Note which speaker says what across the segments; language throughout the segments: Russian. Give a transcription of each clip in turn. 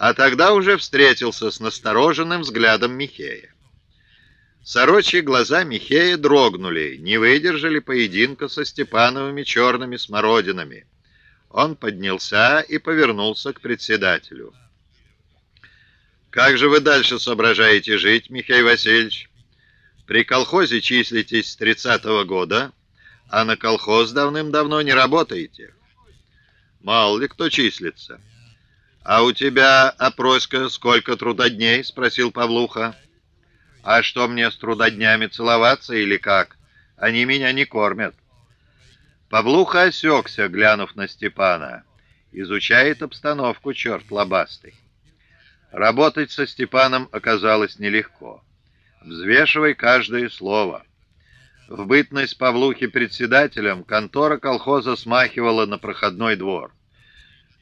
Speaker 1: а тогда уже встретился с настороженным взглядом Михея. Сорочьи глаза Михея дрогнули, не выдержали поединка со Степановыми черными смородинами. Он поднялся и повернулся к председателю. «Как же вы дальше соображаете жить, Михаил Васильевич? При колхозе числитесь с тридцатого года, а на колхоз давным-давно не работаете. Мало ли кто числится». «А у тебя, опроська, сколько трудодней?» — спросил Павлуха. «А что мне с трудоднями целоваться или как? Они меня не кормят». Павлуха осекся, глянув на Степана. Изучает обстановку черт лобастый. Работать со Степаном оказалось нелегко. Взвешивай каждое слово. В бытность Павлухи председателем контора колхоза смахивала на проходной двор.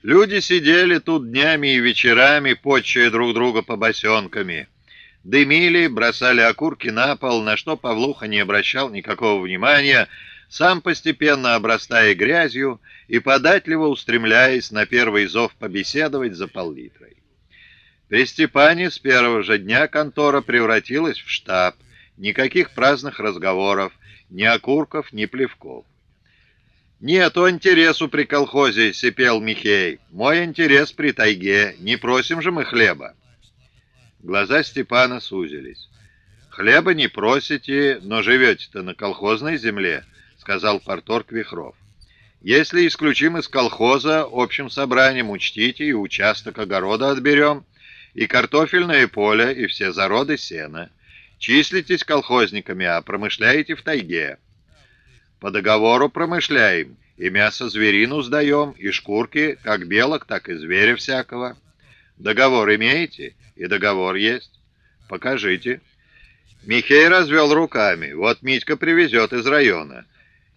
Speaker 1: Люди сидели тут днями и вечерами, почая друг друга побосенками. Дымили, бросали окурки на пол, на что Павлуха не обращал никакого внимания, сам постепенно обрастая грязью и податливо устремляясь на первый зов побеседовать за пол-литрой. При Степане с первого же дня контора превратилась в штаб. Никаких праздных разговоров, ни окурков, ни плевков. «Нету интересу при колхозе», — сипел Михей. «Мой интерес при тайге. Не просим же мы хлеба». Глаза Степана сузились. «Хлеба не просите, но живете-то на колхозной земле», — сказал порторг Вихров. «Если исключим из колхоза, общим собранием учтите и участок огорода отберем, и картофельное поле, и все зароды сена. Числитесь колхозниками, а промышляете в тайге». По договору промышляем, и мясо зверину сдаем, и шкурки, как белок, так и зверя всякого. Договор имеете? И договор есть. Покажите. Михей развел руками. Вот Митька привезет из района.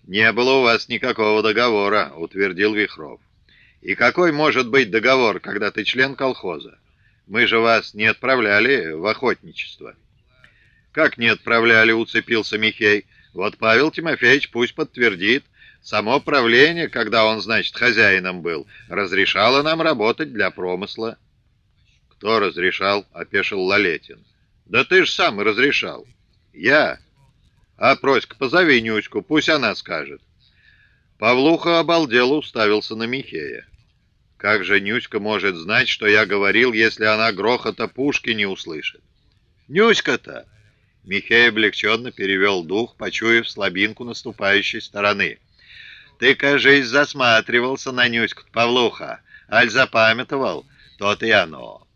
Speaker 1: Не было у вас никакого договора, утвердил Вихров. И какой может быть договор, когда ты член колхоза? Мы же вас не отправляли в охотничество. Как не отправляли, уцепился Михей. Вот Павел Тимофеевич пусть подтвердит. Само правление, когда он, значит, хозяином был, разрешало нам работать для промысла. Кто разрешал? — опешил Лалетин. Да ты ж сам разрешал. Я. А проська, позови Нюську, пусть она скажет. Павлуха обалдело уставился на Михея. Как же Нюська может знать, что я говорил, если она грохота пушки не услышит? Нюська-то! Михей облегченно перевел дух, почуяв слабинку наступающей стороны. «Ты, кажись, засматривался на Нюську Павлуха, аль запамятовал, тот и оно.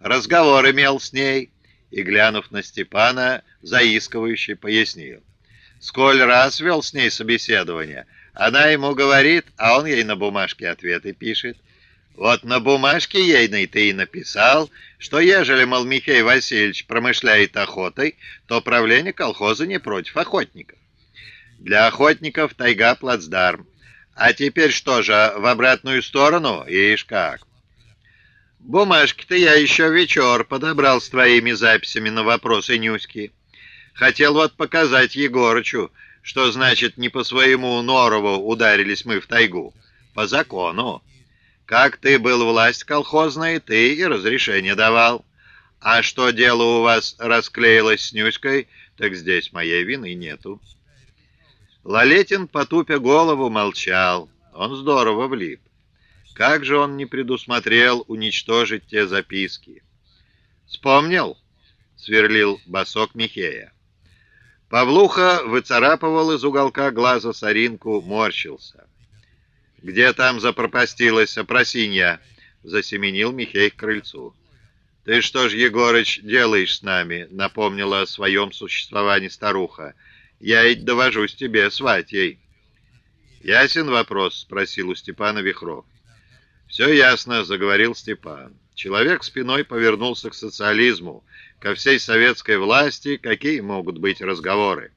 Speaker 1: Разговор имел с ней» и, глянув на Степана, заискивающе пояснил. «Сколь раз вел с ней собеседование, она ему говорит, а он ей на бумажке ответы пишет. Вот на бумажке ейной ты и написал, что ежели, мол, Михей Васильевич промышляет охотой, то правление колхоза не против охотников. Для охотников тайга плацдарм. А теперь что же, в обратную сторону? Ишь как. Бумажки-то я еще вечер подобрал с твоими записями на вопросы Нюськи. Хотел вот показать Егорычу, что значит не по своему Норову ударились мы в тайгу. По закону. Как ты был власть колхозной, ты и разрешение давал. А что дело у вас расклеилось с Нюськой, так здесь моей вины нету. Лалетин, потупя голову, молчал. Он здорово влип. Как же он не предусмотрел уничтожить те записки? «Вспомнил?» — сверлил босок Михея. Павлуха выцарапывал из уголка глаза соринку, морщился. «Где там запропастилась опросинья?» — засеменил Михей к крыльцу. «Ты что ж, Егорыч, делаешь с нами?» — напомнила о своем существовании старуха. «Я ведь довожусь тебе, сватьей». «Ясен вопрос?» — спросил у Степана Вихров. «Все ясно», — заговорил Степан. Человек спиной повернулся к социализму, ко всей советской власти, какие могут быть разговоры.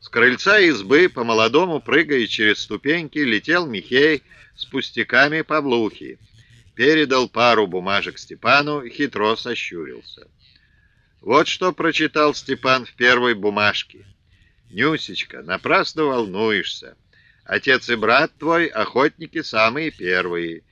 Speaker 1: С крыльца избы, по-молодому прыгая через ступеньки, летел Михей с пустяками Павлухи. Передал пару бумажек Степану хитро сощурился. Вот что прочитал Степан в первой бумажке. «Нюсечка, напрасно волнуешься. Отец и брат твой — охотники самые первые.